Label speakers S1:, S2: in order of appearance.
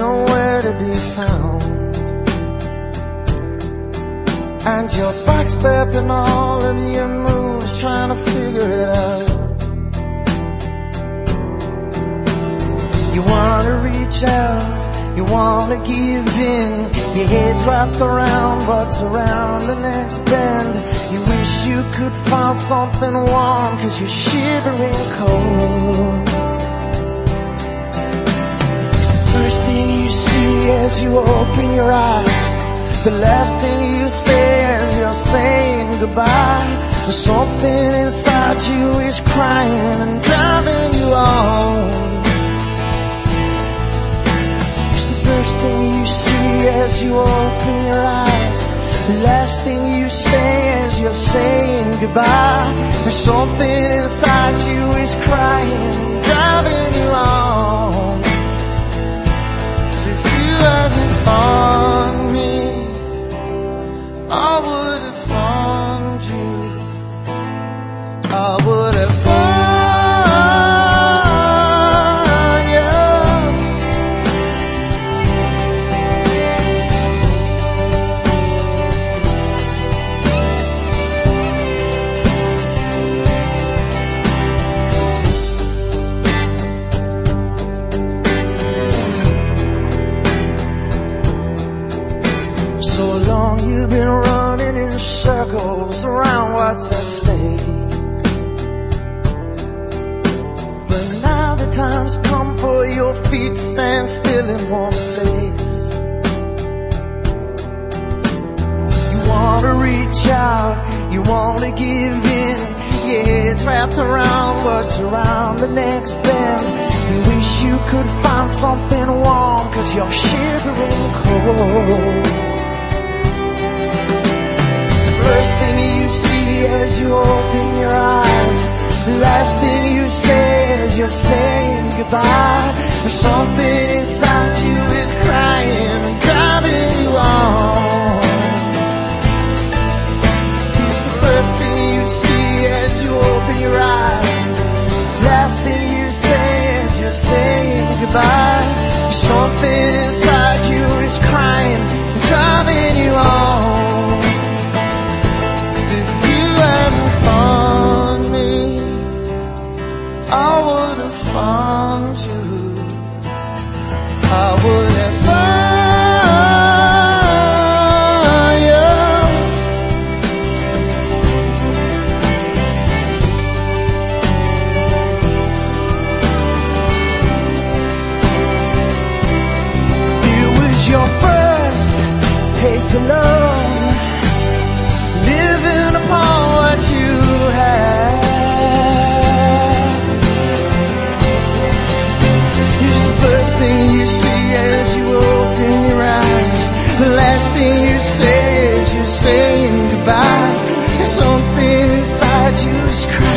S1: nowhere to be found. And you're backstepping all of your moves, trying to figure it out. You wanna reach out, you wanna give in. Your head's wrapped around what's around the next bend. You wish you could find something warm, cause you're shivering cold. First thing you see as you open your eyes. The last thing you say as you're saying goodbye. There's something inside you is crying and driving you on. It's the first thing you see as you open your eyes. The last thing you say as you're saying goodbye. There's something inside you is crying, and driving you on. So long you've been running in circles around what's at stake. Time's come for your feet stand still in one place. You wanna reach out, you wanna give in. Yeah, it's wrapped around what's around the next bend. You wish you could find something warm, cause you're shivering cold. First thing you see as you open your eyes. The last thing you say you're saying goodbye. Something inside you is crying I would have found you. I would have found you. It was your first taste of love. ice.